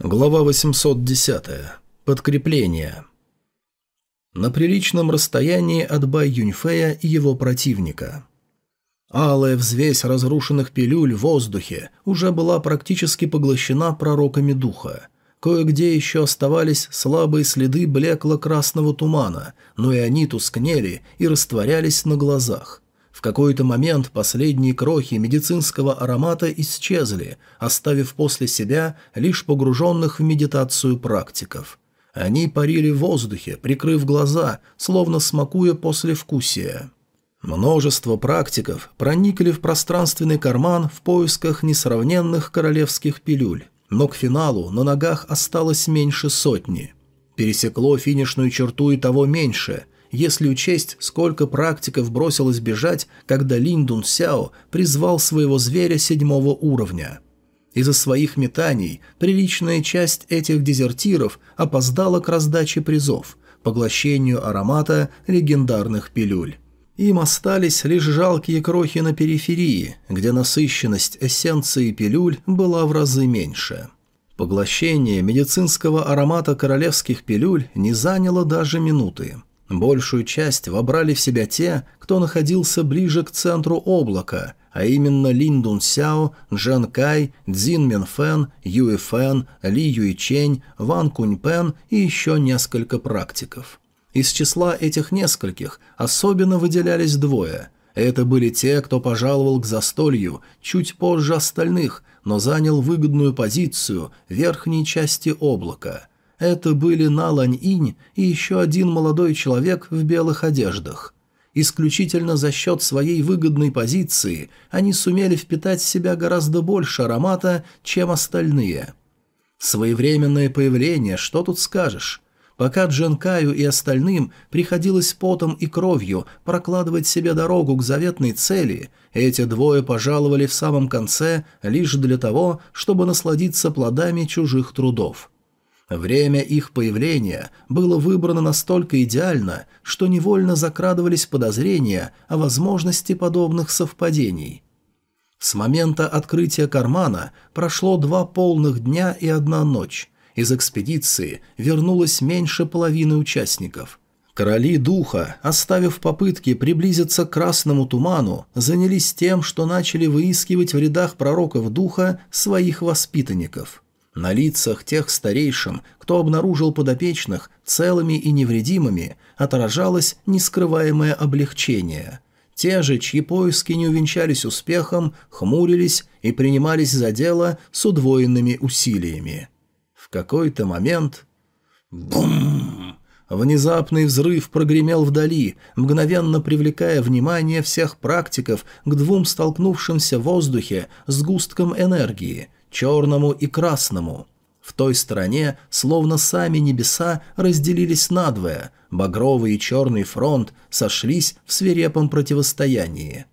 Глава 810. Подкрепление. На приличном расстоянии от Бай Юньфея и его противника. Алая взвесь разрушенных пилюль в воздухе уже была практически поглощена пророками духа. Кое-где еще оставались слабые следы блекло-красного тумана, но и они тускнели и растворялись на глазах – в какой-то момент последние крохи медицинского аромата исчезли, оставив после себя лишь погруженных в медитацию практиков. Они парили в воздухе, прикрыв глаза, словно смакуя послевкусие. Множество практиков проникли в пространственный карман в поисках несравненных королевских пилюль, но к финалу на ногах осталось меньше сотни. Пересекло финишную черту и того меньше – если учесть, сколько практиков бросилось бежать, когда Линдун Сяо призвал своего зверя седьмого уровня. Из-за своих метаний приличная часть этих дезертиров опоздала к раздаче призов, поглощению аромата легендарных пилюль. Им остались лишь жалкие крохи на периферии, где насыщенность эссенции пилюль была в разы меньше. Поглощение медицинского аромата королевских пилюль не заняло даже минуты. Большую часть вобрали в себя те, кто находился ближе к центру облака, а именно Лин Дун Сяо, Джен Кай, Цзин Мин Фэн, Юэ Фэн, Ли Юй Чень, Ван Кунь Пен и еще несколько практиков. Из числа этих нескольких особенно выделялись двое. Это были те, кто пожаловал к застолью чуть позже остальных, но занял выгодную позицию верхней части облака – это были Налань-Инь и еще один молодой человек в белых одеждах. Исключительно за счет своей выгодной позиции они сумели впитать в себя гораздо больше аромата, чем остальные. Своевременное появление, что тут скажешь? Пока Дженкаю и остальным приходилось потом и кровью прокладывать себе дорогу к заветной цели, эти двое пожаловали в самом конце лишь для того, чтобы насладиться плодами чужих трудов. Время их появления было выбрано настолько идеально, что невольно закрадывались подозрения о возможности подобных совпадений. С момента открытия кармана прошло два полных дня и одна ночь. Из экспедиции вернулось меньше половины участников. Короли духа, оставив попытки приблизиться к красному туману, занялись тем, что начали выискивать в рядах пророков духа своих воспитанников – на лицах тех старейшин, кто обнаружил подопечных целыми и невредимыми, отражалось нескрываемое облегчение. Те же, чьи поиски не увенчались успехом, хмурились и принимались за дело с удвоенными усилиями. В какой-то момент... Бум! Внезапный взрыв прогремел вдали, мгновенно привлекая внимание всех практиков к двум столкнувшимся в воздухе сгусткам энергии – черному и красному. В той стороне, словно сами небеса, разделились надвое, багровый и черный фронт сошлись в свирепом противостоянии.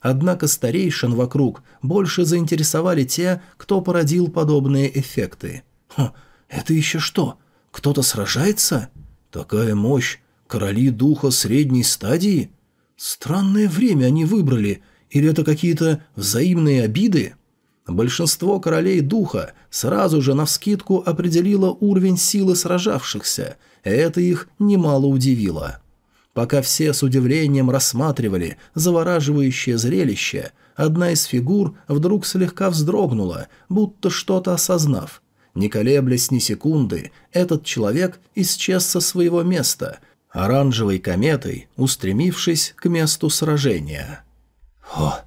Однако старейшин вокруг больше заинтересовали те, кто породил подобные эффекты. «Хм, это еще что? Кто-то сражается? Такая мощь! Короли духа средней стадии? Странное время они выбрали, или это какие-то взаимные обиды?» Большинство королей духа сразу же навскидку определило уровень силы сражавшихся, это их немало удивило. Пока все с удивлением рассматривали завораживающее зрелище, одна из фигур вдруг слегка вздрогнула, будто что-то осознав. Не колеблясь ни секунды, этот человек исчез со своего места, оранжевой кометой устремившись к месту сражения. «О!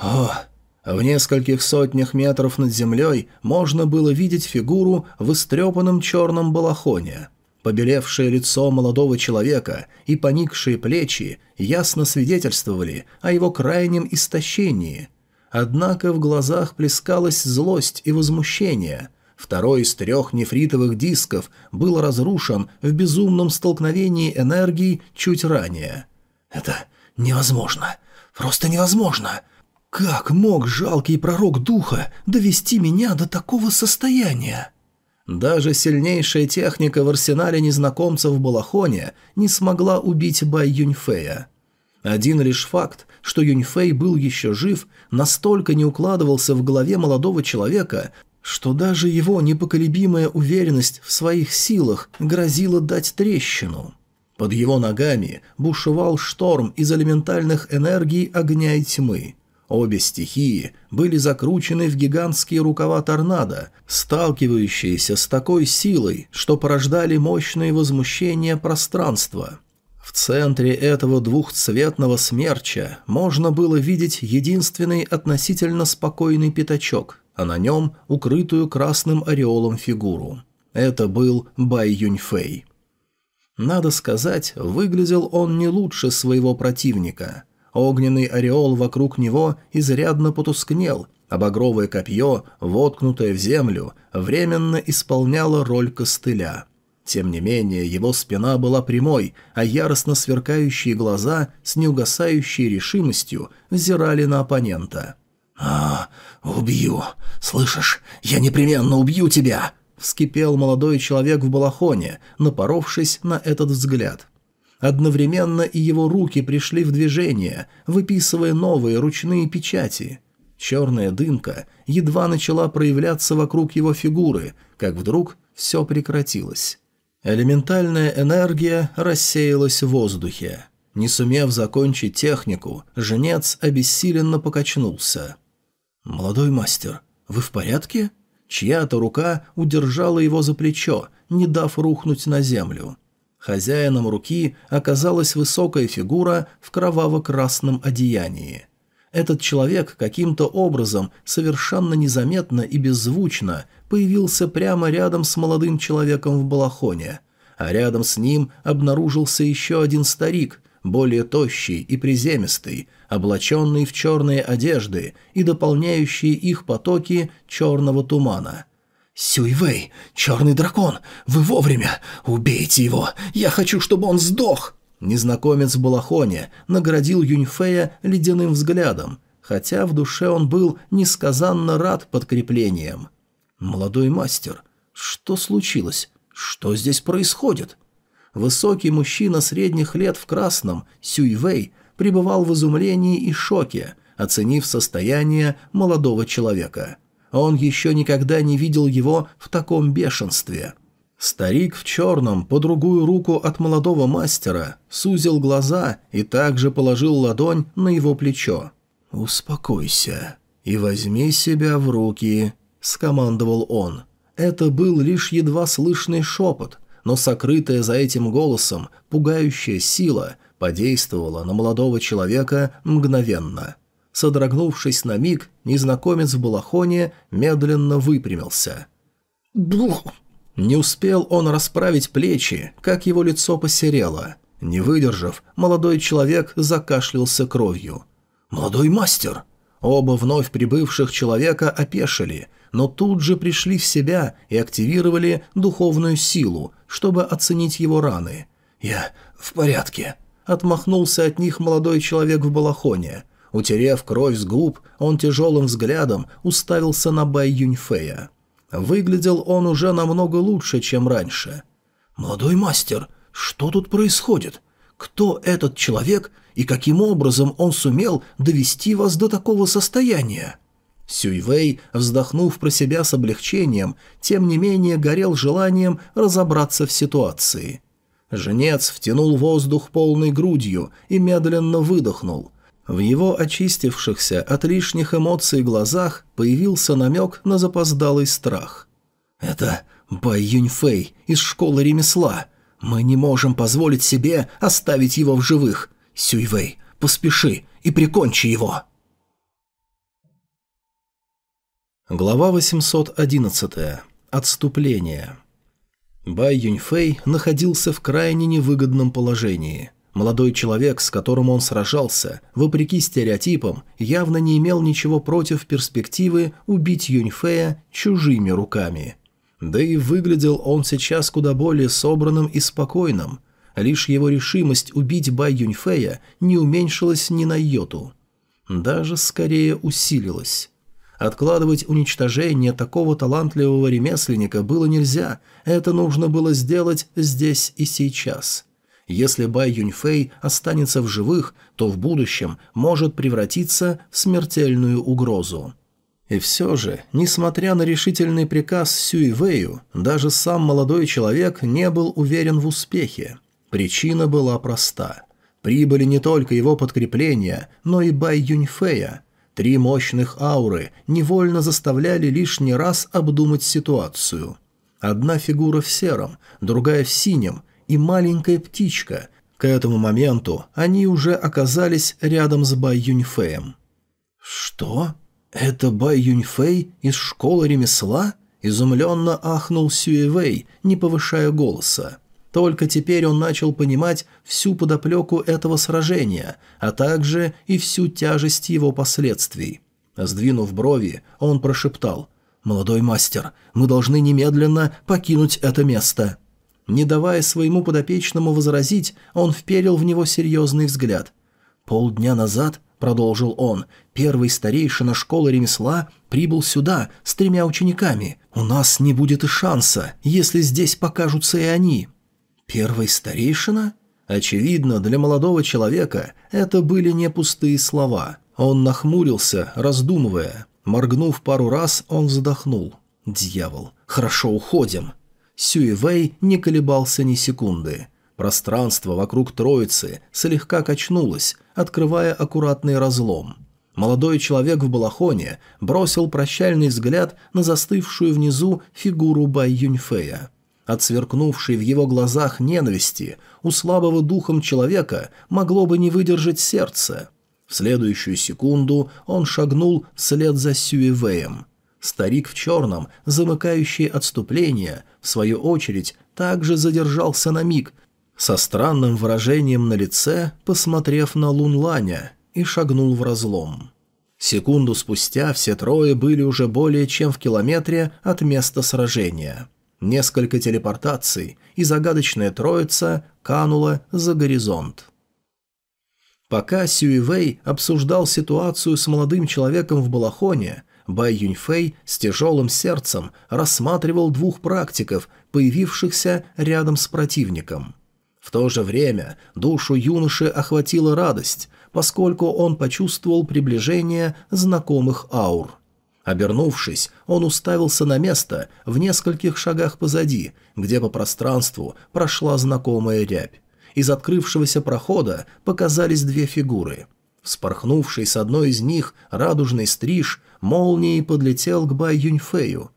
О!» В нескольких сотнях метров над землей можно было видеть фигуру в истрепанном черном балахоне. Побелевшее лицо молодого человека и поникшие плечи ясно свидетельствовали о его крайнем истощении. Однако в глазах плескалась злость и возмущение. Второй из трех нефритовых дисков был разрушен в безумном столкновении энергии чуть ранее. «Это невозможно! Просто невозможно!» Как мог жалкий пророк духа довести меня до такого состояния? Даже сильнейшая техника в арсенале незнакомцев в Балахоне не смогла убить Бай Юньфея. Один лишь факт, что Юньфей был еще жив, настолько не укладывался в голове молодого человека, что даже его непоколебимая уверенность в своих силах грозила дать трещину. Под его ногами бушевал шторм из элементальных энергий огня и тьмы. Обе стихии были закручены в гигантские рукава торнадо, сталкивающиеся с такой силой, что порождали мощные возмущения пространства. В центре этого двухцветного смерча можно было видеть единственный относительно спокойный пятачок, а на нем укрытую красным ореолом фигуру. Это был Бай Юньфэй. Надо сказать, выглядел он не лучше своего противника. Огненный ореол вокруг него изрядно потускнел, а багровое копье, воткнутое в землю, временно исполняло роль костыля. Тем не менее, его спина была прямой, а яростно сверкающие глаза с неугасающей решимостью взирали на оппонента. «А, убью! Слышишь, я непременно убью тебя!» Вскипел молодой человек в балахоне, напоровшись на этот взгляд. Одновременно и его руки пришли в движение, выписывая новые ручные печати. Черная дымка едва начала проявляться вокруг его фигуры, как вдруг все прекратилось. Элементальная энергия рассеялась в воздухе. Не сумев закончить технику, женец обессиленно покачнулся. «Молодой мастер, вы в порядке?» Чья-то рука удержала его за плечо, не дав рухнуть на землю. Хозяином руки оказалась высокая фигура в кроваво-красном одеянии. Этот человек каким-то образом, совершенно незаметно и беззвучно, появился прямо рядом с молодым человеком в балахоне, а рядом с ним обнаружился еще один старик, более тощий и приземистый, облаченный в черные одежды и дополняющие их потоки черного тумана. «Сюйвей, черный дракон, вы вовремя! Убейте его! Я хочу, чтобы он сдох!» Незнакомец в балахоне наградил Юньфея ледяным взглядом, хотя в душе он был несказанно рад подкреплением. «Молодой мастер, что случилось? Что здесь происходит?» Высокий мужчина средних лет в красном, Сюйвей, пребывал в изумлении и шоке, оценив состояние молодого человека – он еще никогда не видел его в таком бешенстве. Старик в черном, по другую руку от молодого мастера, сузил глаза и также положил ладонь на его плечо. «Успокойся и возьми себя в руки», — скомандовал он. Это был лишь едва слышный шепот, но сокрытая за этим голосом пугающая сила подействовала на молодого человека мгновенно — Содрогнувшись на миг, незнакомец в балахоне медленно выпрямился. «Бух!» Не успел он расправить плечи, как его лицо посерело. Не выдержав, молодой человек закашлялся кровью. «Молодой мастер!» Оба вновь прибывших человека опешили, но тут же пришли в себя и активировали духовную силу, чтобы оценить его раны. «Я в порядке», — отмахнулся от них молодой человек в балахоне. Утерев кровь с губ, он тяжелым взглядом уставился на Бай Юньфея. Выглядел он уже намного лучше, чем раньше. «Молодой мастер, что тут происходит? Кто этот человек и каким образом он сумел довести вас до такого состояния?» Сюйвей, вздохнув про себя с облегчением, тем не менее горел желанием разобраться в ситуации. Женец втянул воздух полной грудью и медленно выдохнул – в его очистившихся от лишних эмоций глазах появился намек на запоздалый страх. «Это Бай Юньфэй из школы ремесла. Мы не можем позволить себе оставить его в живых. Сюйвэй, поспеши и прикончи его!» Глава 811. Отступление. Бай Юньфэй находился в крайне невыгодном положении – Молодой человек, с которым он сражался, вопреки стереотипам, явно не имел ничего против перспективы убить Юньфея чужими руками. Да и выглядел он сейчас куда более собранным и спокойным. Лишь его решимость убить Бай Юньфея не уменьшилась ни на йоту. Даже скорее усилилась. Откладывать уничтожение такого талантливого ремесленника было нельзя, это нужно было сделать здесь и сейчас – если Бай Юньфэй останется в живых, то в будущем может превратиться в смертельную угрозу. И все же, несмотря на решительный приказ Сюй Вэю, даже сам молодой человек не был уверен в успехе. Причина была проста. Прибыли не только его подкрепления, но и Бай Юньфэя. Три мощных ауры невольно заставляли лишний раз обдумать ситуацию. Одна фигура в сером, другая в синем и маленькая птичка. К этому моменту они уже оказались рядом с Бай Юньфэем. «Что?» «Это Бай Юньфэй из школы ремесла?» – изумленно ахнул Сюэвэй, не повышая голоса. Только теперь он начал понимать всю подоплеку этого сражения, а также и всю тяжесть его последствий. Сдвинув брови, он прошептал «Молодой мастер, мы должны немедленно покинуть это место». Не давая своему подопечному возразить, он вперил в него серьезный взгляд. Полдня назад — продолжил он, — «первый старейшина школы ремесла прибыл сюда с тремя учениками. У нас не будет и шанса, если здесь покажутся и они». «Первый старейшина?» Очевидно, для молодого человека это были не пустые слова. Он нахмурился, раздумывая. Моргнув пару раз, он вздохнул. «Дьявол! Хорошо, уходим!» Сюэвэй не колебался ни секунды. Пространство вокруг троицы слегка качнулось, открывая аккуратный разлом. Молодой человек в балахоне бросил прощальный взгляд на застывшую внизу фигуру Бай Юньфея. От сверкнувшей в его глазах ненависти у слабого духом человека могло бы не выдержать сердце. В следующую секунду он шагнул вслед за Сюэвеем. Старик в черном, замыкающий отступление, в свою очередь, также задержался на миг, со странным выражением на лице, посмотрев на Лун Ланя, и шагнул в разлом. Секунду спустя все трое были уже более чем в километре от места сражения. Несколько телепортаций, и загадочная троица канула за горизонт. Пока Сюивей обсуждал ситуацию с молодым человеком в балахоне, Бай Юньфэй с тяжелым сердцем рассматривал двух практиков, появившихся рядом с противником. В то же время душу юноши охватила радость, поскольку он почувствовал приближение знакомых аур. Обернувшись, он уставился на место в нескольких шагах позади, где по пространству прошла знакомая рябь. Из открывшегося прохода показались две фигуры. Вспорхнувший с одной из них радужный стриж молнией подлетел к Бай Юньфэю.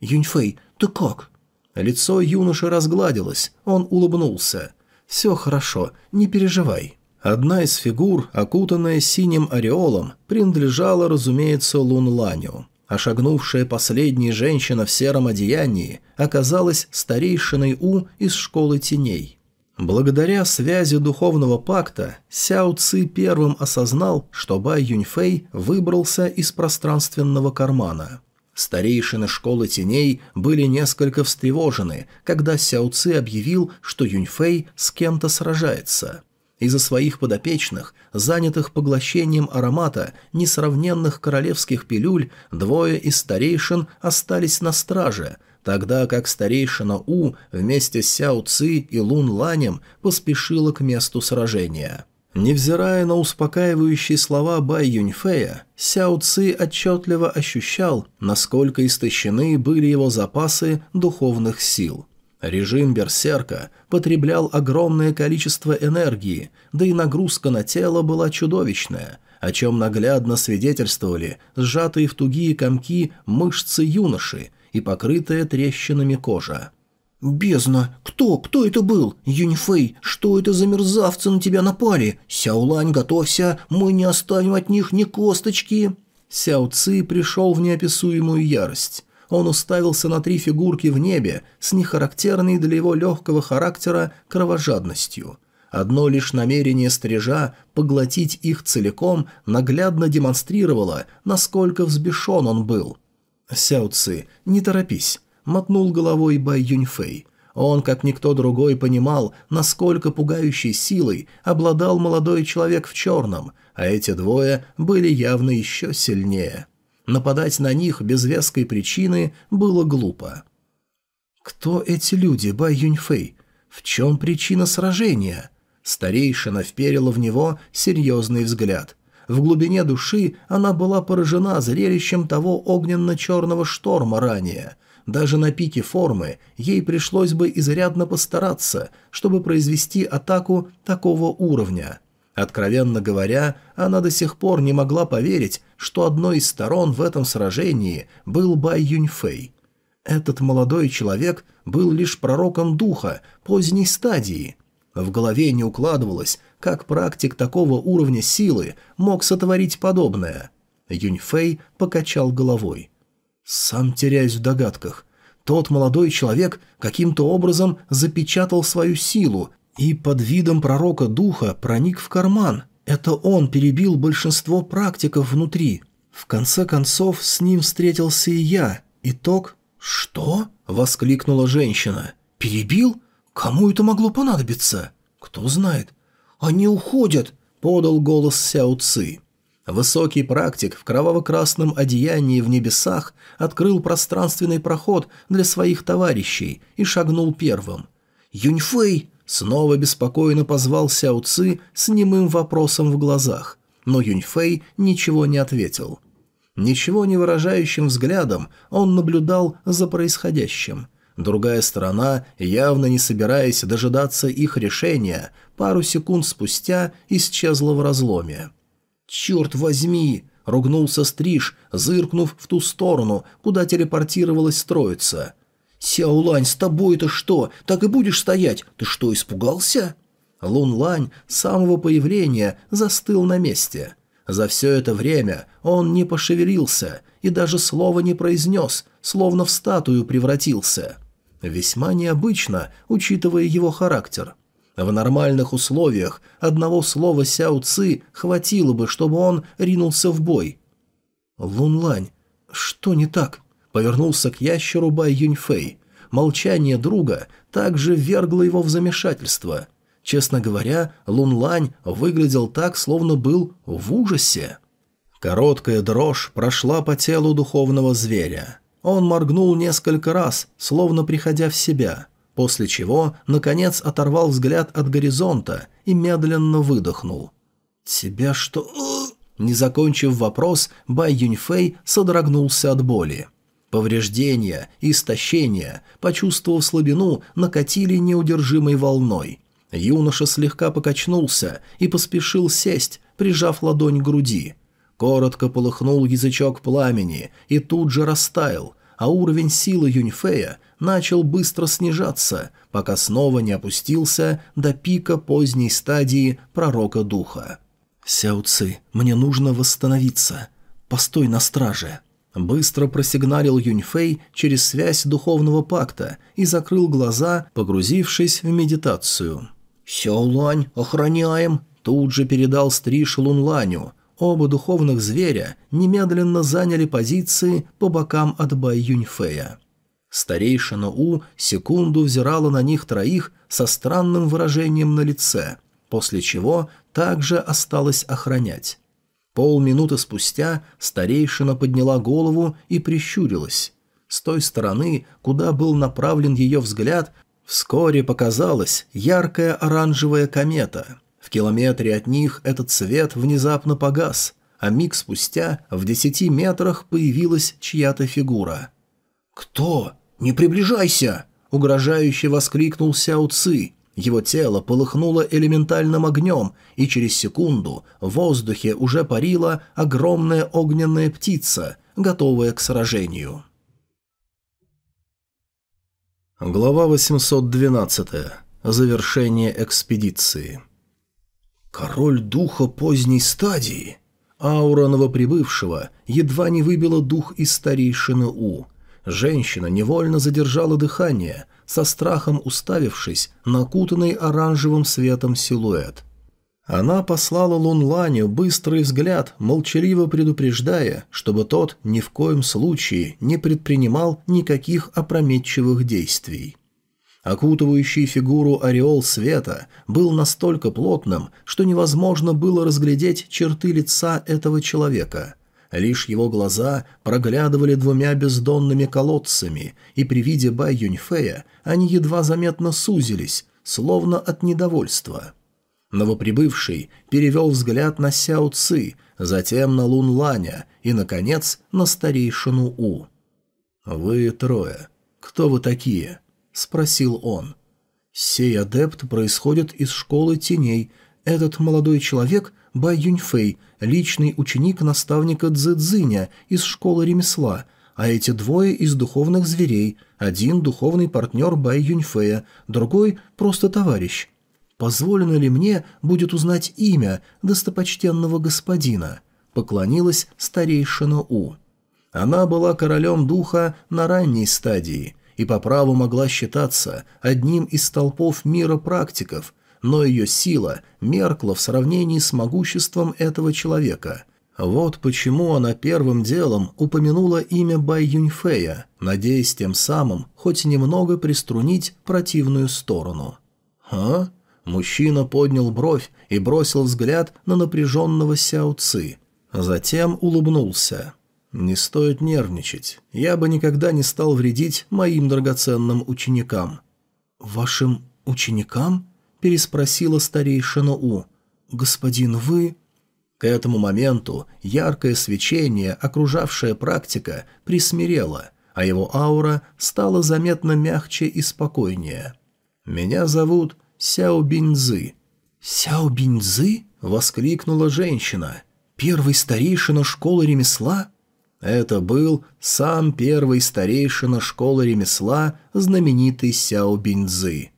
«Юньфэй, ты как?» Лицо юноши разгладилось, он улыбнулся. «Все хорошо, не переживай». Одна из фигур, окутанная синим ореолом, принадлежала, разумеется, Лун Ланю, а шагнувшая последняя женщина в сером одеянии оказалась старейшиной У из Школы Теней. Благодаря связи духовного пакта, Сяо Ци первым осознал, что Бай Юньфэй выбрался из пространственного кармана – Старейшины школы теней были несколько встревожены, когда Сяо Ци объявил, что Юньфэй с кем-то сражается. Из-за своих подопечных, занятых поглощением аромата несравненных королевских пилюль, двое из старейшин остались на страже, тогда как старейшина У вместе с Сяо Ци и Лун Ланем поспешила к месту сражения. Невзирая на успокаивающие слова Бай Юньфея, Сяо Ци отчетливо ощущал, насколько истощены были его запасы духовных сил. Режим берсерка потреблял огромное количество энергии, да и нагрузка на тело была чудовищная, о чем наглядно свидетельствовали сжатые в тугие комки мышцы юноши и покрытая трещинами кожа. «Бездна! Кто? Кто это был? Юньфэй, что это за мерзавцы на тебя напали? Сяолань, готовься, мы не оставим от них ни косточки!» Сяо Ци пришел в неописуемую ярость. Он уставился на три фигурки в небе с нехарактерной для его легкого характера кровожадностью. Одно лишь намерение стрижа поглотить их целиком наглядно демонстрировало, насколько взбешен он был. «Сяо Ци, не торопись мотнул головой Бай Юньфэй. Он, как никто другой, понимал, насколько пугающей силой обладал молодой человек в черном, а эти двое были явно еще сильнее. Нападать на них без веской причины было глупо. «Кто эти люди, Бай Юньфэй? В чем причина сражения?» Старейшина вперила в него серьезный взгляд. В глубине души она была поражена зрелищем того огненно-черного шторма ранее. Даже на пике формы ей пришлось бы изрядно постараться, чтобы произвести атаку такого уровня. Откровенно говоря, она до сих пор не могла поверить, что одной из сторон в этом сражении был Бай Юньфэй. Этот молодой человек был лишь пророком духа поздней стадии. В голове не укладывалось, как практик такого уровня силы мог сотворить подобное. Юньфэй покачал головой. «Сам теряюсь в догадках. Тот молодой человек каким-то образом запечатал свою силу и под видом пророка духа проник в карман. Это он перебил большинство практиков внутри. В конце концов, с ним встретился и я. Итог «Что?» – воскликнула женщина. «Перебил? Кому это могло понадобиться?» «Кто знает?» «Они уходят!» – подал голос Сяо Ци. Высокий практик в кроваво-красном одеянии в небесах открыл пространственный проход для своих товарищей и шагнул первым. «Юньфэй!» Снова беспокойно позвал Сяо Ци с немым вопросом в глазах, но Юньфэй ничего не ответил. Ничего не выражающим взглядом он наблюдал за происходящим. Другая сторона, явно не собираясь дожидаться их решения, пару секунд спустя исчезла в разломе. «Черт возьми!» — ругнулся Стриж, зыркнув в ту сторону, куда телепортировалась троица. «Сяолань, с тобой-то что? Так и будешь стоять? Ты что, испугался?» Лун Лань с самого появления застыл на месте. За все это время он не пошевелился и даже слова не произнес, словно в статую превратился. Весьма необычно, учитывая его характер. В нормальных условиях одного слова Сяо Ци хватило бы, чтобы он ринулся в бой. «Лун Лань, что не так?» повернулся к ящеру Бай Юньфэй. Молчание друга также ввергло его в замешательство. Честно говоря, Лун Лань выглядел так, словно был в ужасе. Короткая дрожь прошла по телу духовного зверя. Он моргнул несколько раз, словно приходя в себя, после чего, наконец, оторвал взгляд от горизонта и медленно выдохнул. «Тебя что...» Не закончив вопрос, Бай Юньфэй содрогнулся от боли. Повреждения истощение, почувствовав слабину, накатили неудержимой волной. Юноша слегка покачнулся и поспешил сесть, прижав ладонь к груди. Коротко полыхнул язычок пламени и тут же растаял, а уровень силы Юньфея начал быстро снижаться, пока снова не опустился до пика поздней стадии пророка духа. «Сяо Ци, мне нужно восстановиться. Постой на страже». Быстро просигналил Юньфэй через связь духовного пакта и закрыл глаза, погрузившись в медитацию. «Сяолань, охраняем!» Тут же передал стриж Лунланю. Оба духовных зверя немедленно заняли позиции по бокам от Бай Юньфэя. Старейшина У секунду взирала на них троих со странным выражением на лице, после чего также осталось охранять. Полминуты спустя старейшина подняла голову и прищурилась. С той стороны, куда был направлен ее взгляд, вскоре показалась яркая оранжевая комета. В километре от них этот свет внезапно погас, а миг спустя в десяти метрах появилась чья-то фигура. «Кто? Не приближайся!» — угрожающе воскликнул Сяо Ци. Его тело полыхнуло элементальным огнем, и через секунду в воздухе уже парила огромная огненная птица, готовая к сражению. Глава 812. Завершение экспедиции. Король духа поздней стадии. Аура новоприбывшего едва не выбила дух из старейшины У. Женщина невольно задержала дыхание – со страхом уставившись на окутанный оранжевым светом силуэт. Она послала Лунланю быстрый взгляд, молчаливо предупреждая, чтобы тот ни в коем случае не предпринимал никаких опрометчивых действий. Окутывающий фигуру ореол света был настолько плотным, что невозможно было разглядеть черты лица этого человека. Лишь его глаза проглядывали двумя бездонными колодцами, и при виде Бай Юньфея они едва заметно сузились, словно от недовольства. Новоприбывший перевел взгляд на Сяо Ци, затем на Лун Ланя и, наконец, на старейшину У. «Вы трое. Кто вы такие?» – спросил он. «Сей адепт происходит из школы теней. Этот молодой человек – Бай Юньфэй, личный ученик наставника Цзэцзиня из школы ремесла, а эти двое из духовных зверей, один духовный партнер Бай Юньфэя, другой – просто товарищ. Позволено ли мне будет узнать имя достопочтенного господина?» – поклонилась старейшина У. Она была королем духа на ранней стадии и по праву могла считаться одним из столпов мира практиков, но ее сила меркла в сравнении с могуществом этого человека. Вот почему она первым делом упомянула имя Бай Юньфея, надеясь тем самым хоть немного приструнить противную сторону. «А?» Мужчина поднял бровь и бросил взгляд на напряженного Сяо Ци. Затем улыбнулся. «Не стоит нервничать. Я бы никогда не стал вредить моим драгоценным ученикам». «Вашим ученикам?» – переспросила старейшина У. «Господин, вы...» К этому моменту яркое свечение, окружавшее практика, присмирело, а его аура стала заметно мягче и спокойнее. «Меня зовут Сяо Биньзы». «Сяо Биньзы?» – воскликнула женщина. «Первый старейшина школы ремесла?» Это был сам первый старейшина школы ремесла, знаменитый Сяо Биньзы.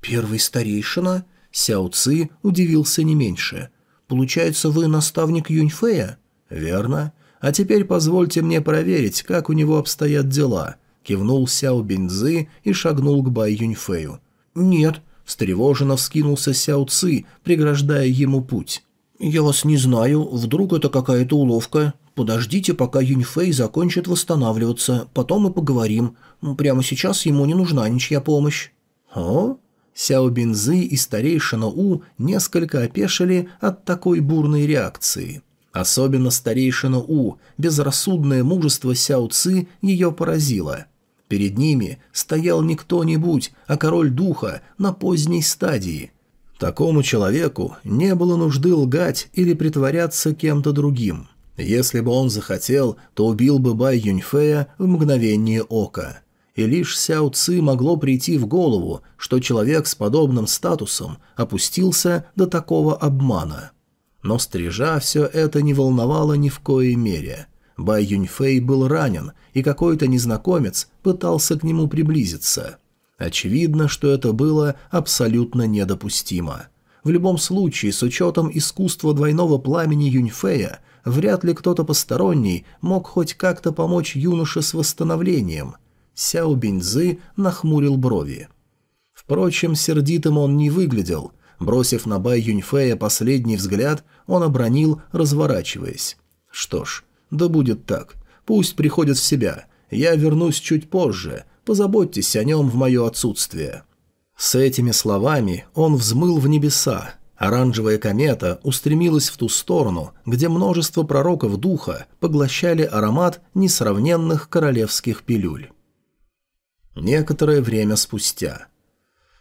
«Первый старейшина?» Сяо Ци удивился не меньше. «Получается, вы наставник Юньфея?» «Верно. А теперь позвольте мне проверить, как у него обстоят дела», — кивнул Сяо Биньзы и шагнул к Бай Юньфею. «Нет», — встревоженно вскинулся Сяо Ци, преграждая ему путь. «Я вас не знаю, вдруг это какая-то уловка. Подождите, пока Юньфэй закончит восстанавливаться, потом мы поговорим. Прямо сейчас ему не нужна ничья помощь». «О?» Сяо Бинзы и старейшина У несколько опешили от такой бурной реакции. Особенно старейшина У, безрассудное мужество Сяо Ци ее поразило. Перед ними стоял не кто-нибудь, а король духа на поздней стадии. Такому человеку не было нужды лгать или притворяться кем-то другим. Если бы он захотел, то убил бы Бай Юньфея в мгновение ока. И лишь Сяо Ци могло прийти в голову, что человек с подобным статусом опустился до такого обмана. Но стрижа все это не волновало ни в коей мере. Бай Юньфэй был ранен, и какой-то незнакомец пытался к нему приблизиться. Очевидно, что это было абсолютно недопустимо. В любом случае, с учетом искусства двойного пламени Юньфея, Вряд ли кто-то посторонний мог хоть как-то помочь юноше с восстановлением. Сяо Биньзы нахмурил брови. Впрочем, сердитым он не выглядел. Бросив на Бай Юньфея последний взгляд, он обронил, разворачиваясь. «Что ж, да будет так. Пусть приходит в себя. Я вернусь чуть позже. Позаботьтесь о нем в мое отсутствие». С этими словами он взмыл в небеса, Оранжевая комета устремилась в ту сторону, где множество пророков духа поглощали аромат несравненных королевских пилюль. Некоторое время спустя.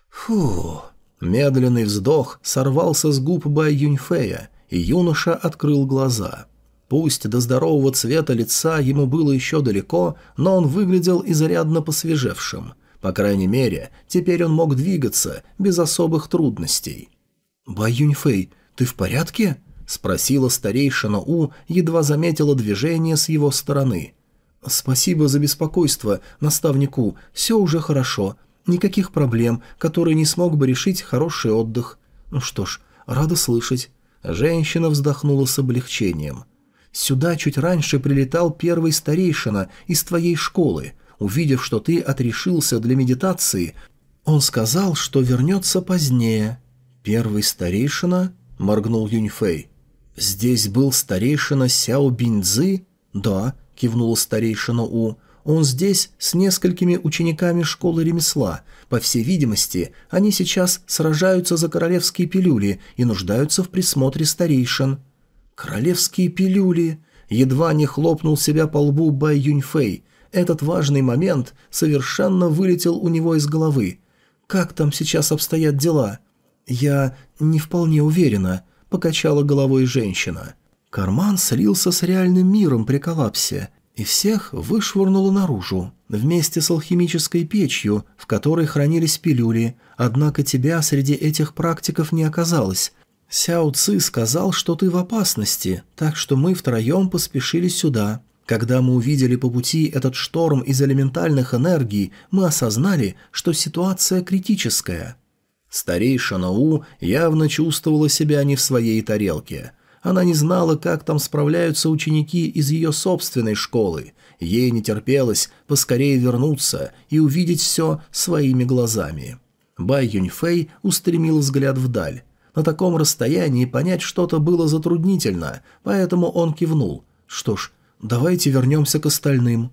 Фу. Медленный вздох сорвался с губ Бай Юньфея, и юноша открыл глаза. Пусть до здорового цвета лица ему было еще далеко, но он выглядел изрядно посвежевшим. По крайней мере, теперь он мог двигаться без особых трудностей. «Бай Юньфэй, ты в порядке?» – спросила старейшина У, едва заметила движение с его стороны. «Спасибо за беспокойство, наставнику, все уже хорошо. Никаких проблем, которые не смог бы решить хороший отдых. Ну что ж, рада слышать». Женщина вздохнула с облегчением. «Сюда чуть раньше прилетал первый старейшина из твоей школы. Увидев, что ты отрешился для медитации, он сказал, что вернется позднее. «Первый старейшина?» – моргнул Юньфэй. «Здесь был старейшина Сяо Биньцзы?» «Да», – кивнула старейшина У. «Он здесь с несколькими учениками школы ремесла. По всей видимости, они сейчас сражаются за королевские пилюли и нуждаются в присмотре старейшин». «Королевские пилюли!» Едва не хлопнул себя по лбу Бай Юньфэй. Этот важный момент совершенно вылетел у него из головы. «Как там сейчас обстоят дела?» «Я не вполне уверена», — покачала головой женщина. Карман слился с реальным миром при коллапсе, и всех вышвырнуло наружу, вместе с алхимической печью, в которой хранились пилюли, однако тебя среди этих практиков не оказалось. Сяо Ци сказал, что ты в опасности, так что мы втроем поспешили сюда. Когда мы увидели по пути этот шторм из элементальных энергий, мы осознали, что ситуация критическая. Старейшина У явно чувствовала себя не в своей тарелке – она не знала, как там справляются ученики из ее собственной школы. Ей не терпелось поскорее вернуться и увидеть все своими глазами. Бай Юньфэй устремил взгляд вдаль. На таком расстоянии понять что-то было затруднительно, поэтому он кивнул. «Что ж, давайте вернемся к остальным».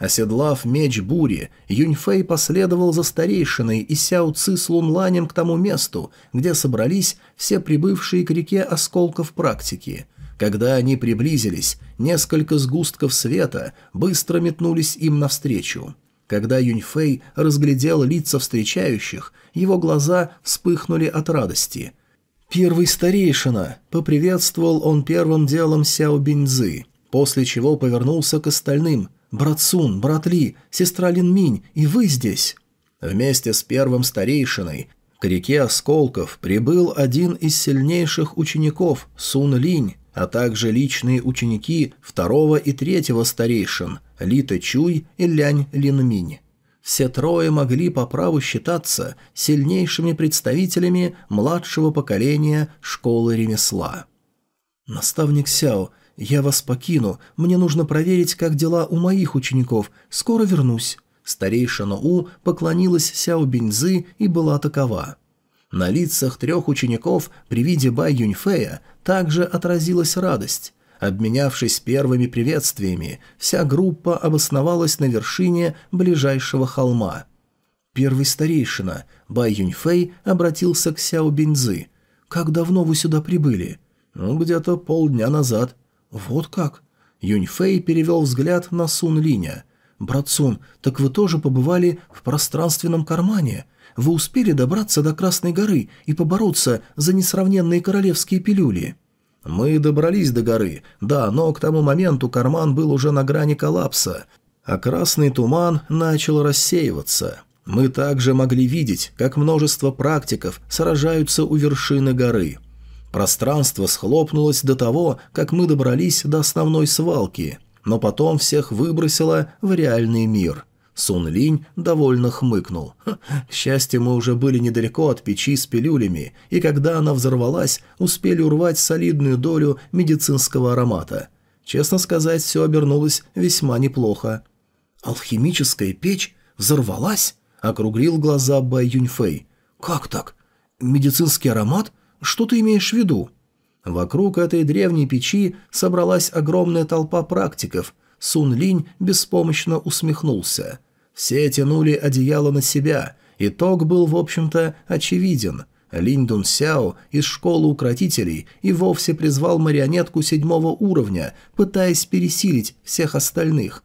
Оседлав меч бури, Юньфэй последовал за старейшиной и Сяо Ци с Лунланем к тому месту, где собрались все прибывшие к реке осколков практики. Когда они приблизились, несколько сгустков света быстро метнулись им навстречу. Когда Юньфэй разглядел лица встречающих, его глаза вспыхнули от радости. «Первый старейшина!» — поприветствовал он первым делом Сяо Биньзы, после чего повернулся к остальным — «Брат Сун, брат Ли, сестра Лин Минь, и вы здесь!» Вместе с первым старейшиной к реке Осколков прибыл один из сильнейших учеников, Сун Линь, а также личные ученики второго и третьего старейшин, Ли Тэ Чуй и Лянь Лин Минь. Все трое могли по праву считаться сильнейшими представителями младшего поколения школы ремесла. «Наставник Сяо, «Я вас покину. Мне нужно проверить, как дела у моих учеников. Скоро вернусь». Старейшина У поклонилась Сяо Биньзы и была такова. На лицах трех учеников при виде Бай Юньфея также отразилась радость. Обменявшись первыми приветствиями, вся группа обосновалась на вершине ближайшего холма. Первый старейшина, Бай Юньфэй, обратился к Сяо Биньзы. «Как давно вы сюда прибыли?» «Ну, где-то полдня назад. «Вот как?» Юньфэй перевел взгляд на Сун Линя. «Брат Сун, так вы тоже побывали в пространственном кармане? Вы успели добраться до Красной горы и побороться за несравненные королевские пилюли?» «Мы добрались до горы, да, но к тому моменту карман был уже на грани коллапса, а красный туман начал рассеиваться. Мы также могли видеть, как множество практиков сражаются у вершины горы». Пространство схлопнулось до того, как мы добрались до основной свалки, но потом всех выбросило в реальный мир. Сун Линь довольно хмыкнул. К счастью, мы уже были недалеко от печи с пилюлями, и когда она взорвалась, успели урвать солидную долю медицинского аромата. Честно сказать, все обернулось весьма неплохо. «Алхимическая печь взорвалась?» — округлил глаза Бай Юньфэй. «Как так? Медицинский аромат? Что ты имеешь в виду?» Вокруг этой древней печи собралась огромная толпа практиков. Сун Линь беспомощно усмехнулся. Все тянули одеяло на себя. Итог был, в общем-то, очевиден. Линь Дун Сяо из школы укротителей и вовсе призвал марионетку седьмого уровня, пытаясь пересилить всех остальных.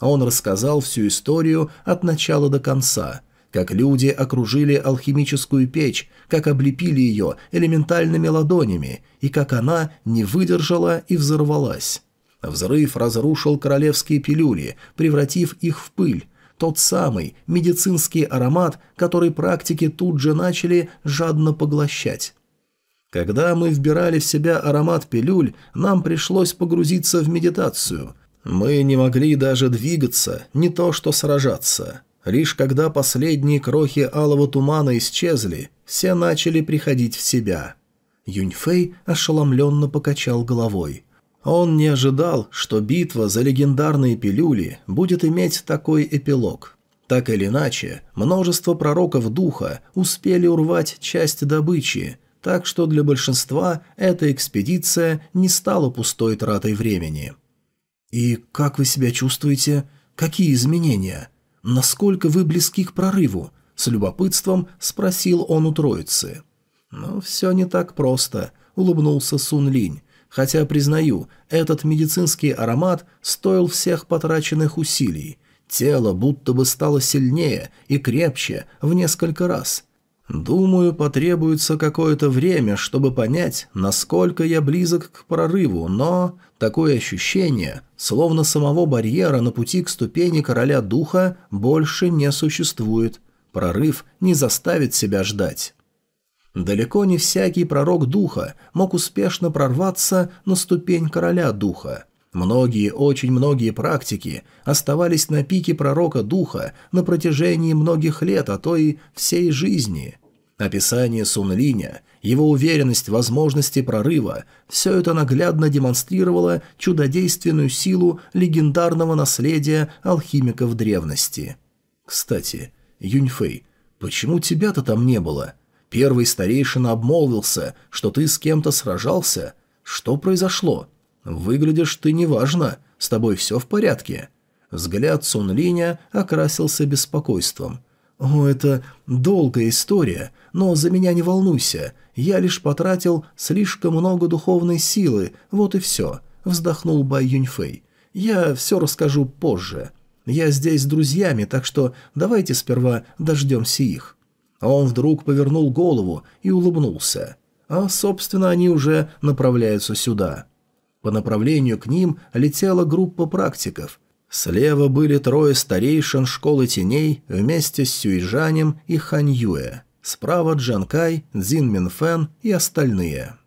Он рассказал всю историю от начала до конца – как люди окружили алхимическую печь, как облепили ее элементальными ладонями, и как она не выдержала и взорвалась. Взрыв разрушил королевские пилюли, превратив их в пыль, тот самый медицинский аромат, который практики тут же начали жадно поглощать. Когда мы вбирали в себя аромат пилюль, нам пришлось погрузиться в медитацию. Мы не могли даже двигаться, не то что сражаться. Лишь когда последние крохи алого тумана исчезли, все начали приходить в себя. Юньфэй ошеломленно покачал головой. Он не ожидал, что битва за легендарные пилюли будет иметь такой эпилог. Так или иначе, множество пророков духа успели урвать часть добычи, так что для большинства эта экспедиция не стала пустой тратой времени. «И как вы себя чувствуете? Какие изменения?» «Насколько вы близки к прорыву?» — с любопытством спросил он у троицы. «Ну, все не так просто», — улыбнулся Сун Линь. «Хотя, признаю, этот медицинский аромат стоил всех потраченных усилий. Тело будто бы стало сильнее и крепче в несколько раз. Думаю, потребуется какое-то время, чтобы понять, насколько я близок к прорыву, но такое ощущение, словно самого барьера на пути к ступени короля духа, больше не существует. Прорыв не заставит себя ждать. Далеко не всякий пророк духа мог успешно прорваться на ступень короля духа. Многие, очень многие практики оставались на пике пророка духа на протяжении многих лет, а то и всей жизни. Описание Сунлиня, его уверенность в возможности прорыва – все это наглядно демонстрировало чудодейственную силу легендарного наследия алхимиков древности. Кстати, Юньфэй, почему тебя-то там не было? Первый старейшина обмолвился, что ты с кем-то сражался. Что произошло?» «Выглядишь ты неважно. С тобой все в порядке?» Взгляд Сун Линя окрасился беспокойством. «О, это долгая история, но за меня не волнуйся. Я лишь потратил слишком много духовной силы, вот и все», — вздохнул Бай Юньфэй. «Я все расскажу позже. Я здесь с друзьями, так что давайте сперва дождемся их». Он вдруг повернул голову и улыбнулся. А, собственно, они уже направляются сюда. По направлению к ним летела группа практиков. Слева были трое старейшин школы теней вместе с Сюйжанем и Ханьюэ. Справа Джанкай, Цзин Минфен и остальные.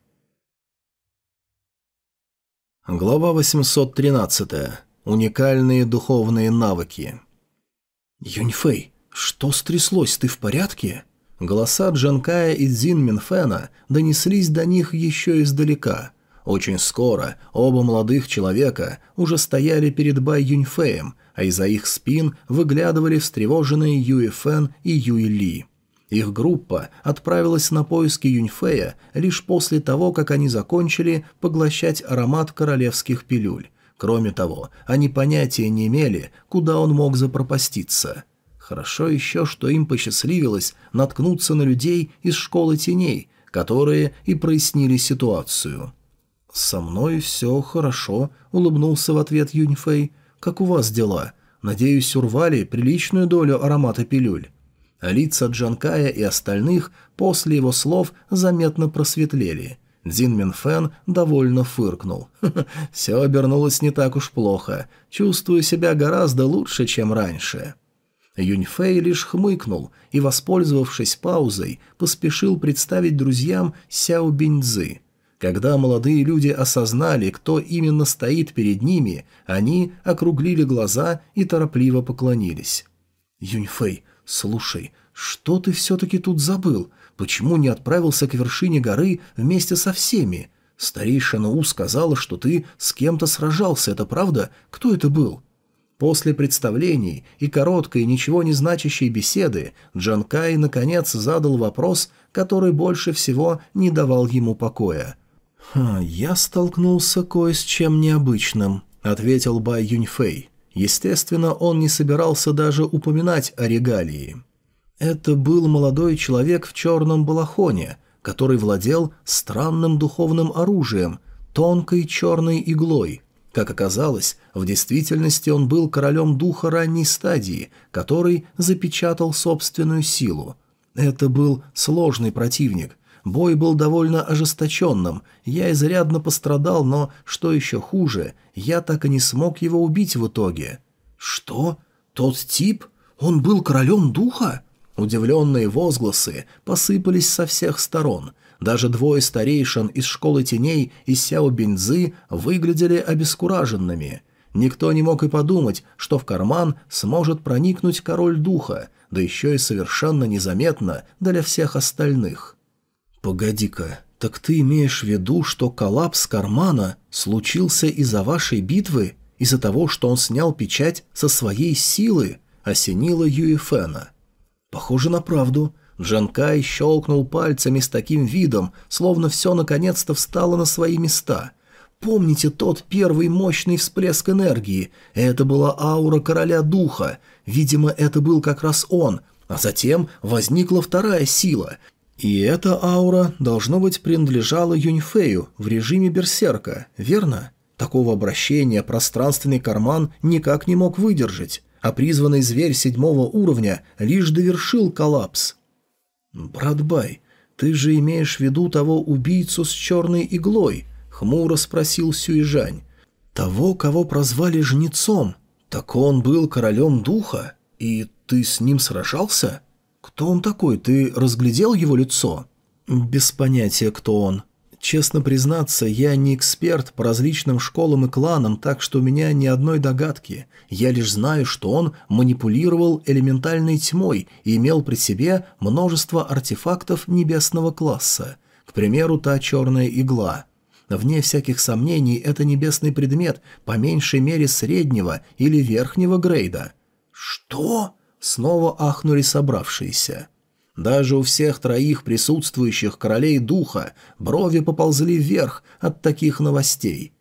Глава 813. Уникальные духовные навыки. «Юньфэй, что стряслось, ты в порядке?» Голоса Джанкая и Цзин Минфена донеслись до них еще издалека – очень скоро оба молодых человека уже стояли перед Бай Юньфеем, а из-за их спин выглядывали встревоженные Юи Фэн и Юи Ли. Их группа отправилась на поиски Юньфея лишь после того, как они закончили поглощать аромат королевских пилюль. Кроме того, они понятия не имели, куда он мог запропаститься. Хорошо еще, что им посчастливилось наткнуться на людей из школы теней, которые и прояснили ситуацию. «Со мной все хорошо», — улыбнулся в ответ Юньфэй. «Как у вас дела? Надеюсь, урвали приличную долю аромата пилюль». Лица Джанкая и остальных после его слов заметно просветлели. Дзин Минфен довольно фыркнул. «Все обернулось не так уж плохо. Чувствую себя гораздо лучше, чем раньше». Юньфэй лишь хмыкнул и, воспользовавшись паузой, поспешил представить друзьям Сяо Биньцзы. Когда молодые люди осознали, кто именно стоит перед ними, они округлили глаза и торопливо поклонились. «Юньфэй, слушай, что ты все-таки тут забыл? Почему не отправился к вершине горы вместе со всеми? Старейшина У сказала, что ты с кем-то сражался, это правда? Кто это был?» После представлений и короткой, ничего не значащей беседы Джан Кай наконец задал вопрос, который больше всего не давал ему покоя – «Я столкнулся кое с чем необычным», — ответил Бай Юньфэй. Естественно, он не собирался даже упоминать о регалии. Это был молодой человек в черном балахоне, который владел странным духовным оружием, тонкой черной иглой. Как оказалось, в действительности он был королем духа ранней стадии, который запечатал собственную силу. Это был сложный противник — Бой был довольно ожесточенным, я изрядно пострадал, но, что еще хуже, я так и не смог его убить в итоге. «Что? Тот тип? Он был королем духа?» Удивленные возгласы посыпались со всех сторон. Даже двое старейшин из школы теней и Сяо Бинзы выглядели обескураженными. Никто не мог и подумать, что в карман сможет проникнуть король духа, да еще и совершенно незаметно для всех остальных. «Погоди-ка, так ты имеешь в виду, что коллапс кармана случился из-за вашей битвы, из-за того, что он снял печать со своей силы?» – осенила Юэфена. «Похоже на правду». Джанкай щелкнул пальцами с таким видом, словно все наконец-то встало на свои места. «Помните тот первый мощный всплеск энергии? Это была аура короля духа. Видимо, это был как раз он. А затем возникла вторая сила – и эта аура, должно быть, принадлежала Юньфею в режиме берсерка, верно? Такого обращения пространственный карман никак не мог выдержать, а призванный зверь седьмого уровня лишь довершил коллапс. «Брат Бай, ты же имеешь в виду того убийцу с черной иглой?» — хмуро спросил Сюижань. «Того, кого прозвали жнецом. Так он был королем духа? И ты с ним сражался? Кто он такой? Ты разглядел его лицо?» «Без понятия, кто он. Честно признаться, я не эксперт по различным школам и кланам, так что у меня ни одной догадки. Я лишь знаю, что он манипулировал элементальной тьмой и имел при себе множество артефактов небесного класса. К примеру, та черная игла. Вне всяких сомнений, это небесный предмет, по меньшей мере среднего или верхнего грейда. «Что?» — снова ахнули собравшиеся. Даже у всех троих присутствующих королей духа брови поползли вверх от таких новостей.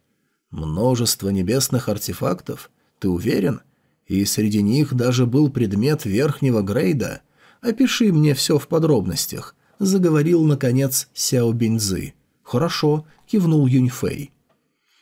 Множество небесных артефактов? Ты уверен? И среди них даже был предмет верхнего грейда? Опиши мне все в подробностях, — заговорил, наконец, Сяо Биньзы. Хорошо, — кивнул Юньфэй.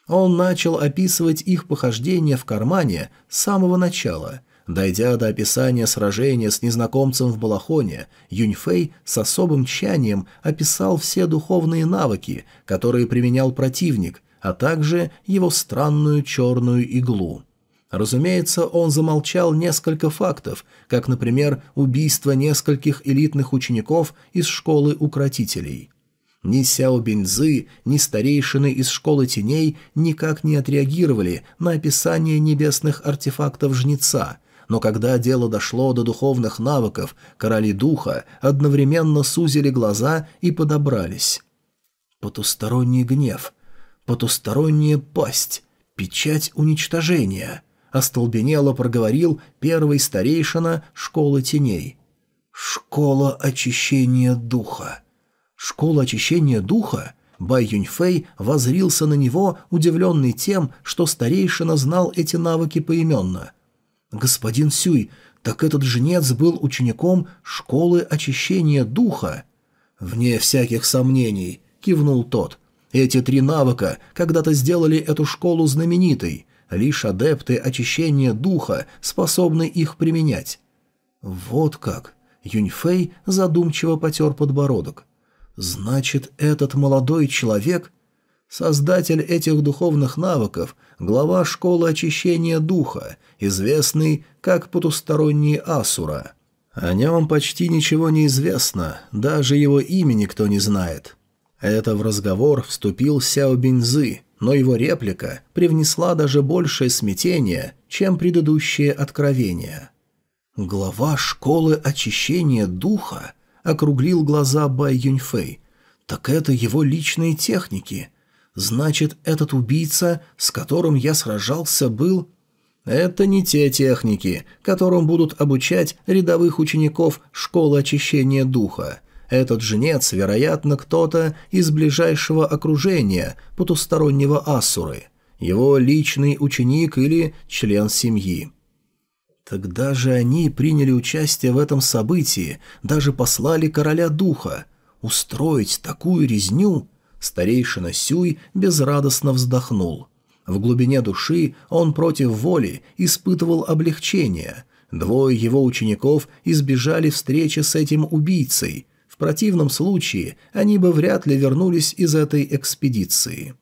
Он начал описывать их похождения в кармане с самого начала — Дойдя до описания сражения с незнакомцем в Балахоне, Юньфэй с особым тщанием описал все духовные навыки, которые применял противник, а также его странную черную иглу. Разумеется, он замолчал несколько фактов, как, например, убийство нескольких элитных учеников из школы укротителей. Ни Сяо Биньзы, ни старейшины из школы теней никак не отреагировали на описание небесных артефактов жнеца, но когда дело дошло до духовных навыков, короли духа одновременно сузили глаза и подобрались. Потусторонний гнев, потусторонняя пасть, печать уничтожения, остолбенело проговорил первый старейшина школы теней. Школа очищения духа. Школа очищения духа? Бай Юньфэй возрился на него, удивленный тем, что старейшина знал эти навыки поименно – «Господин Сюй, так этот жнец был учеником школы очищения духа?» «Вне всяких сомнений», — кивнул тот. «Эти три навыка когда-то сделали эту школу знаменитой. Лишь адепты очищения духа способны их применять». «Вот как!» — Юньфэй задумчиво потер подбородок. «Значит, этот молодой человек Создатель этих духовных навыков – глава школы очищения духа, известный как потусторонний Асура. О нем почти ничего не известно, даже его имя никто не знает. Это в разговор вступил Сяо Бинзы, но его реплика привнесла даже большее смятение, чем предыдущее откровение. «Глава школы очищения духа?» – округлил глаза Бай Юньфэй. «Так это его личные техники. Значит, этот убийца, с которым я сражался, был... Это не те техники, которым будут обучать рядовых учеников школы очищения духа. Этот жнец, вероятно, кто-то из ближайшего окружения потустороннего Асуры. Его личный ученик или член семьи. Тогда же они приняли участие в этом событии, даже послали короля духа. Устроить такую резню Старейшина Сюй безрадостно вздохнул. В глубине души он против воли испытывал облегчение. Двое его учеников избежали встречи с этим убийцей. В противном случае они бы вряд ли вернулись из этой экспедиции.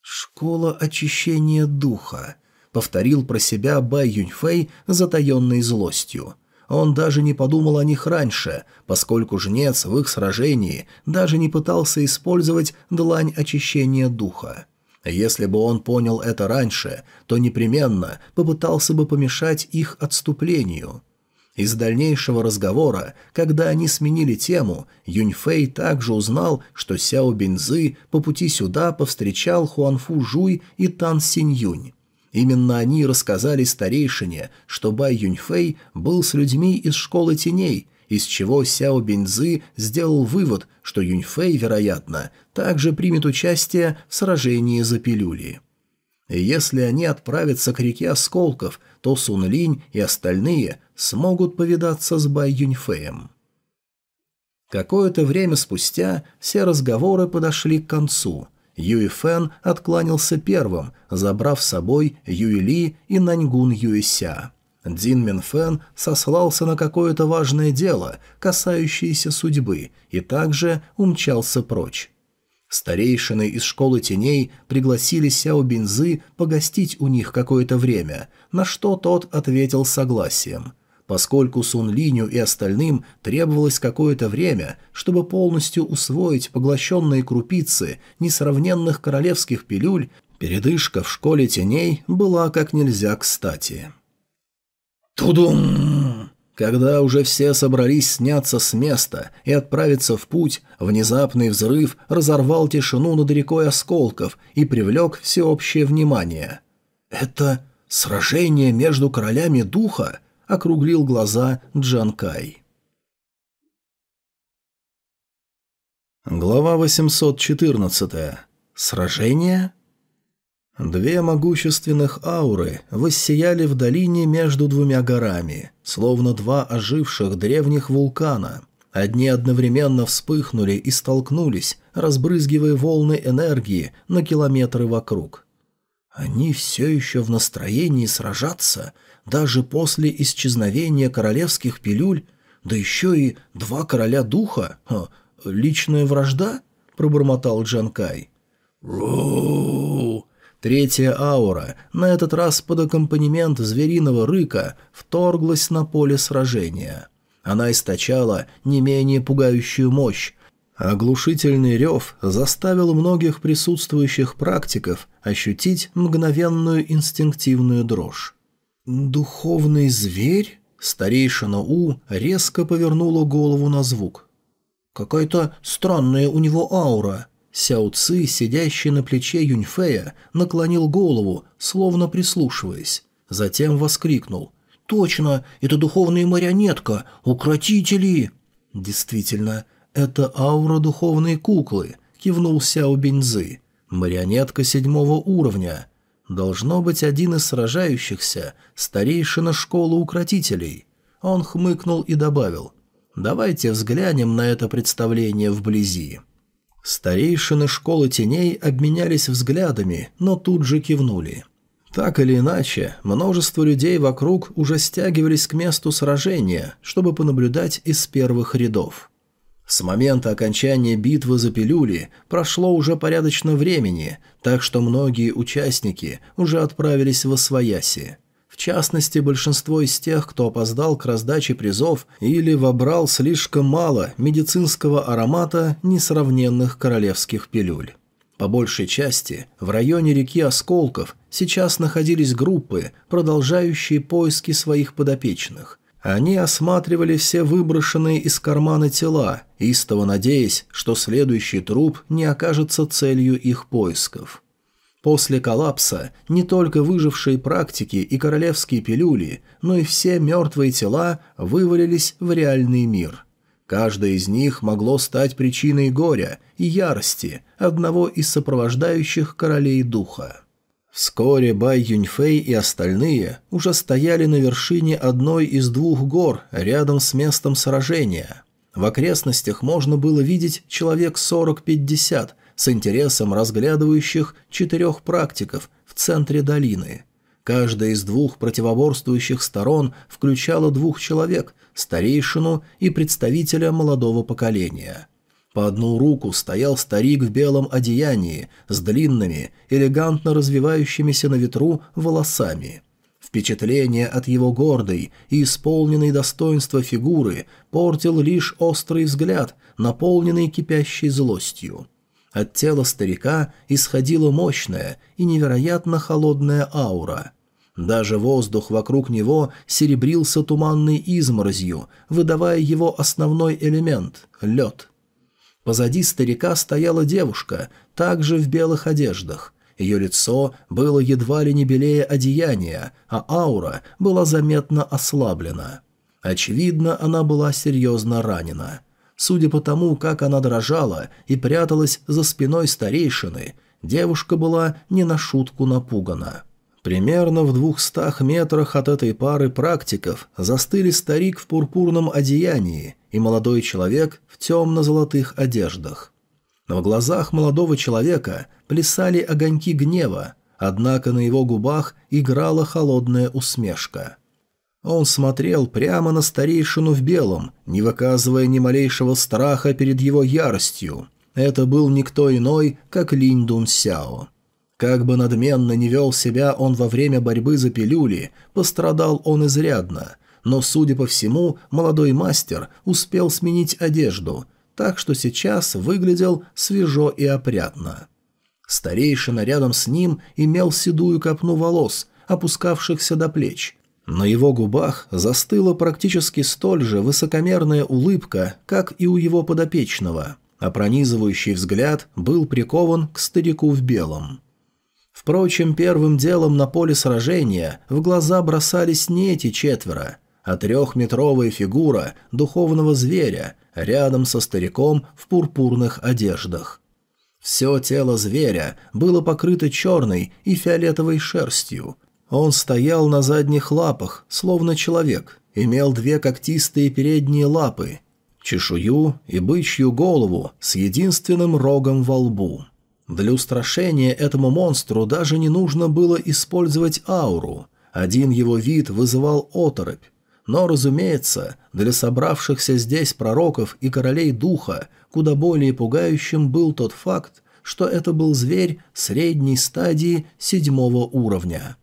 «Школа очищения духа», — повторил про себя Бай Юньфэй затаенной злостью. Он даже не подумал о них раньше, поскольку жнец в их сражении даже не пытался использовать длань очищения духа. Если бы он понял это раньше, то непременно попытался бы помешать их отступлению. Из дальнейшего разговора, когда они сменили тему, Юньфэй также узнал, что Сяо Бинзы по пути сюда повстречал Хуанфу Жуй и Тан Синь Юнь. Именно они рассказали старейшине, что Бай Юньфэй был с людьми из школы теней, из чего Сяо Бензы сделал вывод, что Юньфэй, вероятно, также примет участие в сражении за пилюли. Если они отправятся к реке Осколков, то Сун Линь и остальные смогут повидаться с Бай Юньфэем. Какое-то время спустя все разговоры подошли к концу, Юй Фэн откланялся первым, забрав с собой Юй Ли и Наньгун Юйся. Дин Минфен сослался на какое-то важное дело, касающееся судьбы, и также умчался прочь. Старейшины из школы теней пригласили Сяо Бинзы погостить у них какое-то время, на что тот ответил согласием. Поскольку Сун Линю и остальным требовалось какое-то время, чтобы полностью усвоить поглощенные крупицы несравненных королевских пилюль, передышка в школе теней была как нельзя кстати. Тудум! Когда уже все собрались сняться с места и отправиться в путь, внезапный взрыв разорвал тишину над рекой осколков и привлек всеобщее внимание. «Это сражение между королями духа?» — округлил глаза Джанкай. Глава 814. Сражение? Две могущественных ауры воссияли в долине между двумя горами, словно два оживших древних вулкана. Одни одновременно вспыхнули и столкнулись, разбрызгивая волны энергии на километры вокруг. Они все еще в настроении сражаться, даже после исчезновения королевских пилюль, да еще и два короля духа? Ха, личная вражда? — пробормотал Джанкай. «Роу!» Третья аура, на этот раз под аккомпанемент звериного рыка, вторглась на поле сражения. Она источала не менее пугающую мощь. Оглушительный рев заставил многих присутствующих практиков ощутить мгновенную инстинктивную дрожь. «Духовный зверь?» Старейшина У резко повернула голову на звук. «Какая-то странная у него аура», Сяо Ци, сидящий на плече Юньфея, наклонил голову, словно прислушиваясь. Затем воскликнул. «Точно, это духовная марионетка! Укротители!» «Действительно, это аура духовной куклы», — кивнул Сяо Бензы. «Марионетка седьмого уровня. Должно быть один из сражающихся, старейшина школы укротителей». Он хмыкнул и добавил. «Давайте взглянем на это представление вблизи». Старейшины школы теней обменялись взглядами, но тут же кивнули. Так или иначе, множество людей вокруг уже стягивались к месту сражения, чтобы понаблюдать из первых рядов. С момента окончания битвы за пилюли прошло уже порядочно времени, так что многие участники уже отправились в Освояси. В частности, большинство из тех, кто опоздал к раздаче призов или вобрал слишком мало медицинского аромата несравненных королевских пилюль. По большей части в районе реки Осколков сейчас находились группы, продолжающие поиски своих подопечных. Они осматривали все выброшенные из кармана тела, истово надеясь, что следующий труп не окажется целью их поисков. После коллапса не только выжившие практики и королевские пилюли, но и все мертвые тела вывалились в реальный мир. Каждое из них могло стать причиной горя и ярости одного из сопровождающих королей духа. Вскоре Бай Юньфэй и остальные уже стояли на вершине одной из двух гор рядом с местом сражения. В окрестностях можно было видеть человек 40-50, с интересом разглядывающих четырех практиков в центре долины. Каждая из двух противоборствующих сторон включала двух человек, старейшину и представителя молодого поколения. По одну руку стоял старик в белом одеянии с длинными, элегантно развивающимися на ветру волосами. Впечатление от его гордой и исполненной достоинства фигуры портил лишь острый взгляд, наполненный кипящей злостью. От тела старика исходила мощная и невероятно холодная аура. Даже воздух вокруг него серебрился туманной изморозью, выдавая его основной элемент — лед. Позади старика стояла девушка, также в белых одеждах. Ее лицо было едва ли не белее одеяния, а аура была заметно ослаблена. Очевидно, она была серьезно ранена. Судя по тому, как она дрожала и пряталась за спиной старейшины, девушка была не на шутку напугана. Примерно в двухстах метрах от этой пары практиков застыли старик в пурпурном одеянии и молодой человек в темно-золотых одеждах. Но в глазах молодого человека плясали огоньки гнева, однако на его губах играла холодная усмешка. Он смотрел прямо на старейшину в белом, не выказывая ни малейшего страха перед его яростью. Это был никто иной, как Линь Дун Сяо. Как бы надменно не вел себя он во время борьбы за пилюли, пострадал он изрядно. Но, судя по всему, молодой мастер успел сменить одежду, так что сейчас выглядел свежо и опрятно. Старейшина рядом с ним имел седую копну волос, опускавшихся до плеч. На его губах застыла практически столь же высокомерная улыбка, как и у его подопечного, а пронизывающий взгляд был прикован к старику в белом. Впрочем, первым делом на поле сражения в глаза бросались не эти четверо, а трехметровая фигура духовного зверя рядом со стариком в пурпурных одеждах. Все тело зверя было покрыто черной и фиолетовой шерстью. Он стоял на задних лапах, словно человек, имел две когтистые передние лапы, чешую и бычью голову с единственным рогом во лбу. Для устрашения этому монстру даже не нужно было использовать ауру. Один его вид вызывал оторопь. Но, разумеется, для собравшихся здесь пророков и королей духа куда более пугающим был тот факт, что это был зверь средней стадии седьмого уровня.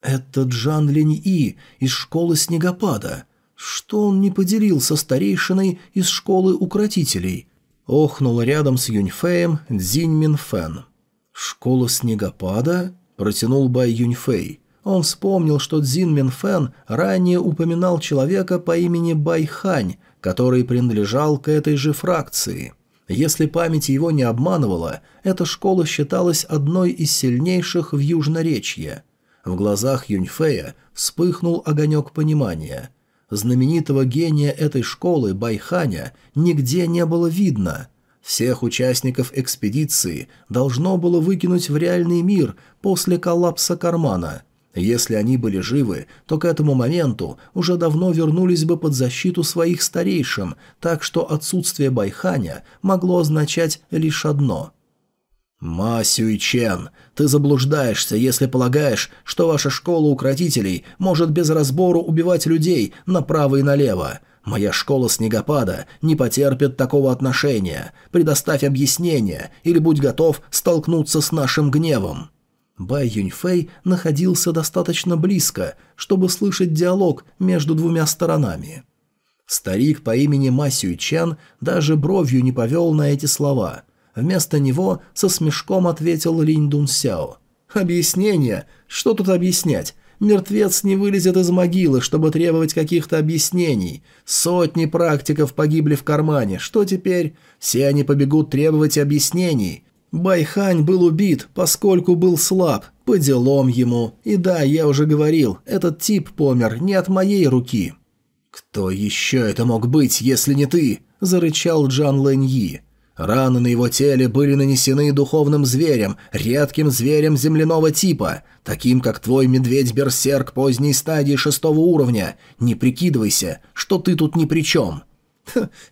«Это Джан Линь-И из школы снегопада. Что он не поделился старейшиной из школы укротителей?» Охнул рядом с Юньфеем Цзинь Минфен. «Школа снегопада?» – протянул Бай Юньфей. Он вспомнил, что Цзин Минфен ранее упоминал человека по имени Бай Хань, который принадлежал к этой же фракции. Если память его не обманывала, эта школа считалась одной из сильнейших в Южноречье. В глазах Юньфея вспыхнул огонек понимания – Знаменитого гения этой школы, Байханя, нигде не было видно. Всех участников экспедиции должно было выкинуть в реальный мир после коллапса кармана. Если они были живы, то к этому моменту уже давно вернулись бы под защиту своих старейшин, так что отсутствие Байханя могло означать лишь одно – «Ма Сюйчен, ты заблуждаешься, если полагаешь, что ваша школа укротителей может без разбору убивать людей направо и налево. Моя школа снегопада не потерпит такого отношения. Предоставь объяснение или будь готов столкнуться с нашим гневом». Бай Юньфэй находился достаточно близко, чтобы слышать диалог между двумя сторонами. Старик по имени Ма Сюйчен даже бровью не повел на эти слова – Вместо него со смешком ответил Линь Дун Сяо. «Объяснение? Что тут объяснять? Мертвец не вылезет из могилы, чтобы требовать каких-то объяснений. Сотни практиков погибли в кармане. Что теперь? Все они побегут требовать объяснений. Байхань был убит, поскольку был слаб. По делам ему. И да, я уже говорил, этот тип помер не от моей руки». «Кто еще это мог быть, если не ты?» – зарычал Джан Лэньи. Раны на его теле были нанесены духовным зверем, редким зверем земляного типа, таким как твой медведь-берсерк поздней стадии шестого уровня. Не прикидывайся, что ты тут ни при чем.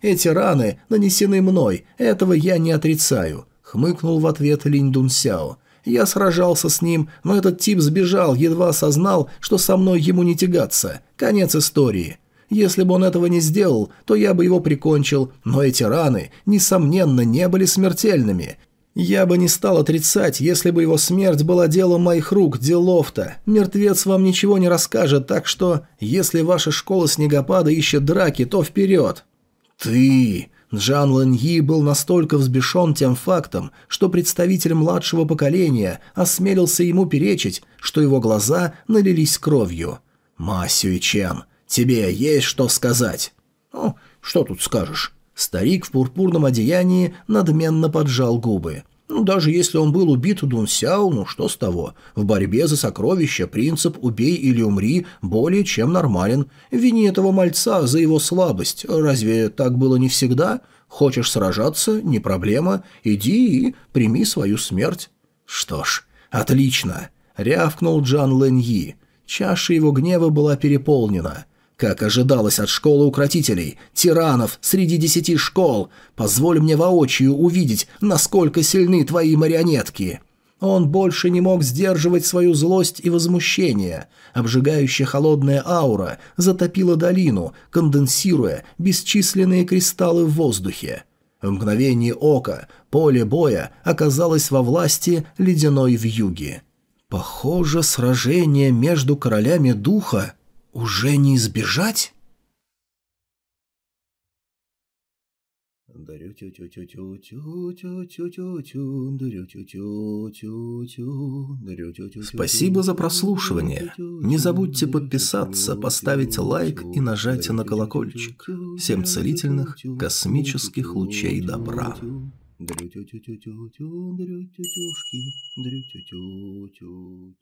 «Эти раны нанесены мной, этого я не отрицаю», — хмыкнул в ответ Линь Дун Сяо. «Я сражался с ним, но этот тип сбежал, едва осознал, что со мной ему не тягаться. Конец истории. Если бы он этого не сделал, то я бы его прикончил, но эти раны, несомненно, не были смертельными. Я бы не стал отрицать, если бы его смерть была делом моих рук, делов-то. Мертвец вам ничего не расскажет, так что, если ваша школа снегопада ищет драки, то вперед. Ты... Джан Лэн Yi был настолько взбешен тем фактом, что представитель младшего поколения осмелился ему перечить, что его глаза налились кровью. «Ма Сюй Чен, Тебе есть что сказать?» «Ну, что тут скажешь?» Старик в пурпурном одеянии надменно поджал губы. Ну, даже если он был убит Дун Сяо, ну что с того? В борьбе за сокровища принцип «убей или умри» более чем нормален. Вини этого мальца за его слабость. Разве так было не всегда? Хочешь сражаться? Не проблема. Иди и прими свою смерть. Что ж, отлично. Рявкнул Джан Лэньи. Чаша его гнева была переполнена. Как ожидалось от школы укротителей, тиранов среди десяти школ, позволь мне воочию увидеть, насколько сильны твои марионетки. Он больше не мог сдерживать свою злость и возмущение. Обжигающая холодная аура затопила долину, конденсируя бесчисленные кристаллы в воздухе. В мгновение ока поле боя оказалось во власти ледяной вьюги. Похоже, сражение между королями духа уже не избежать? Спасибо за прослушивание. Не забудьте подписаться, поставить лайк и нажать на колокольчик. Всем целительных космических лучей добра. Дрю-тю-тю-тю-тю-тю, дрю-тю-тюшки, дрю-тю-тю-тю-тю.